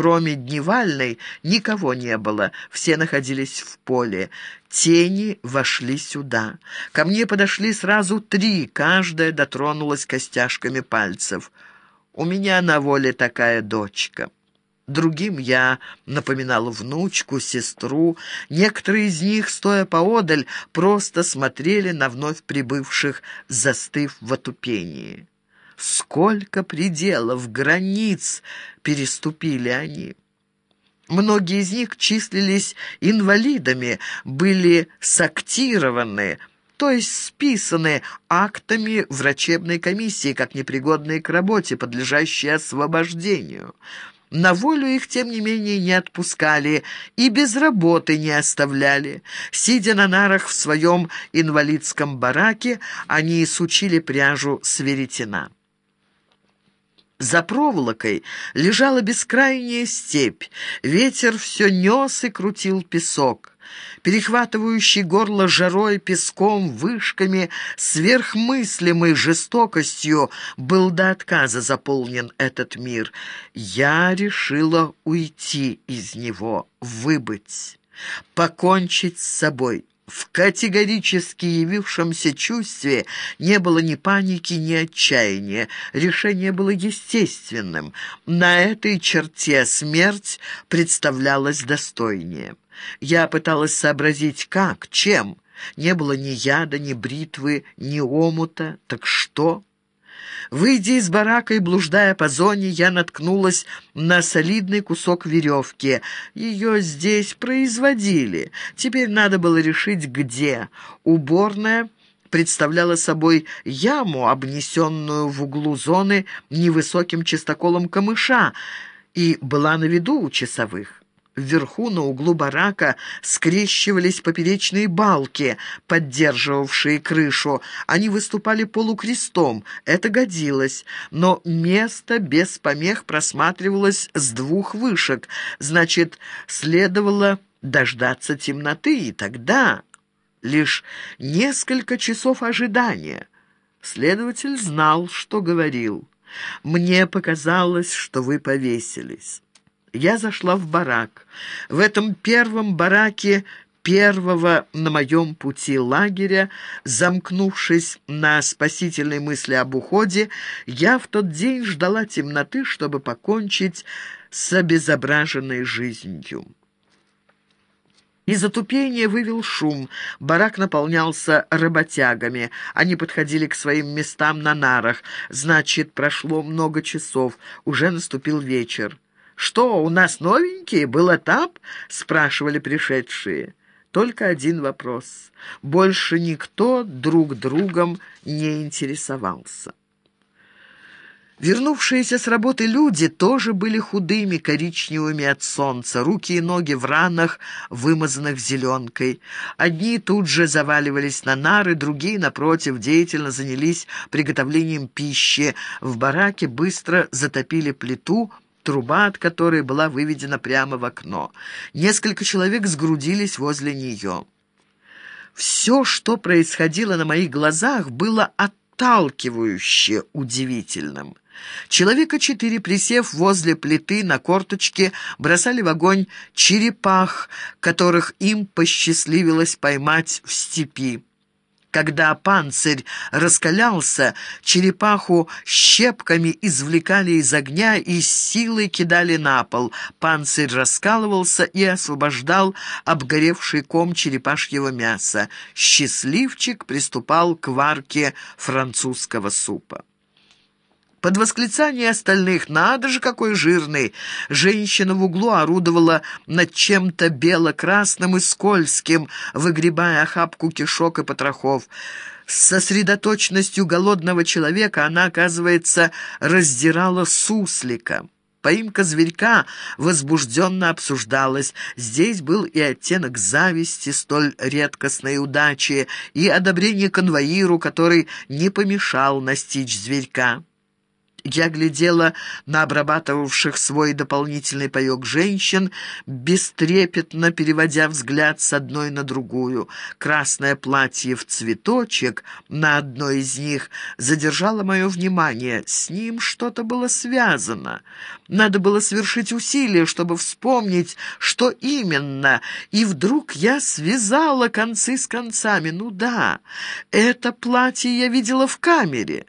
Кроме Дневальной никого не было, все находились в поле. Тени вошли сюда. Ко мне подошли сразу три, каждая дотронулась костяшками пальцев. «У меня на воле такая дочка». Другим я напоминал внучку, сестру. Некоторые из них, стоя поодаль, просто смотрели на вновь прибывших, застыв в отупении. Сколько пределов, границ переступили они! Многие из них числились инвалидами, были сактированы, то есть списаны актами врачебной комиссии, как непригодные к работе, подлежащие освобождению. На волю их, тем не менее, не отпускали и без работы не оставляли. Сидя на нарах в своем инвалидском бараке, они сучили пряжу с веретена. За проволокой лежала бескрайняя степь. Ветер все нес и крутил песок. Перехватывающий горло жарой, песком, вышками, сверхмыслимой жестокостью был до отказа заполнен этот мир. Я решила уйти из него, выбыть, покончить с собой. В категорически явившемся чувстве не было ни паники, ни отчаяния. Решение было естественным. На этой черте смерть представлялась достойнее. Я пыталась сообразить, как, чем. Не было ни яда, ни бритвы, ни омута. Так что? Выйдя из барака и блуждая по зоне, я наткнулась на солидный кусок веревки. Ее здесь производили. Теперь надо было решить, где. Уборная представляла собой яму, обнесенную в углу зоны невысоким чистоколом камыша, и была на виду у часовых. Вверху, на углу барака, скрещивались поперечные балки, поддерживавшие крышу. Они выступали полукрестом, это годилось, но место без помех просматривалось с двух вышек, значит, следовало дождаться темноты, и тогда лишь несколько часов ожидания. Следователь знал, что говорил. «Мне показалось, что вы повесились». Я зашла в барак. В этом первом бараке первого на моем пути лагеря, замкнувшись на спасительной мысли об уходе, я в тот день ждала темноты, чтобы покончить с обезображенной жизнью. Из отупения вывел шум. Барак наполнялся работягами. Они подходили к своим местам на нарах. Значит, прошло много часов. Уже наступил вечер. «Что, у нас новенькие? Был этап?» — спрашивали пришедшие. Только один вопрос. Больше никто друг другом не интересовался. Вернувшиеся с работы люди тоже были худыми, коричневыми от солнца, руки и ноги в ранах, вымазанных зеленкой. Одни тут же заваливались на нары, другие, напротив, деятельно занялись приготовлением пищи. В бараке быстро затопили плиту, труба от которой была выведена прямо в окно. Несколько человек сгрудились возле нее. Все, что происходило на моих глазах, было отталкивающе удивительным. Человека четыре, присев возле плиты на корточке, бросали в огонь черепах, которых им посчастливилось поймать в степи. Когда панцирь раскалялся, черепаху щепками извлекали из огня и силой кидали на пол. Панцирь раскалывался и освобождал обгоревший ком черепашьего мяса. Счастливчик приступал к варке французского супа. Под восклицание остальных «Надо же, какой жирный!» Женщина в углу орудовала над чем-то бело-красным и скользким, выгребая охапку кишок и потрохов. С сосредоточенностью голодного человека она, оказывается, раздирала суслика. Поимка зверька возбужденно обсуждалась. Здесь был и оттенок зависти, столь редкостной удачи, и одобрение конвоиру, который не помешал настичь зверька. Я глядела на обрабатывавших свой дополнительный паёк женщин, бестрепетно переводя взгляд с одной на другую. Красное платье в цветочек на одной из них задержало мое внимание. С ним что-то было связано. Надо было совершить усилие, чтобы вспомнить, что именно. И вдруг я связала концы с концами. Ну да, это платье я видела в камере.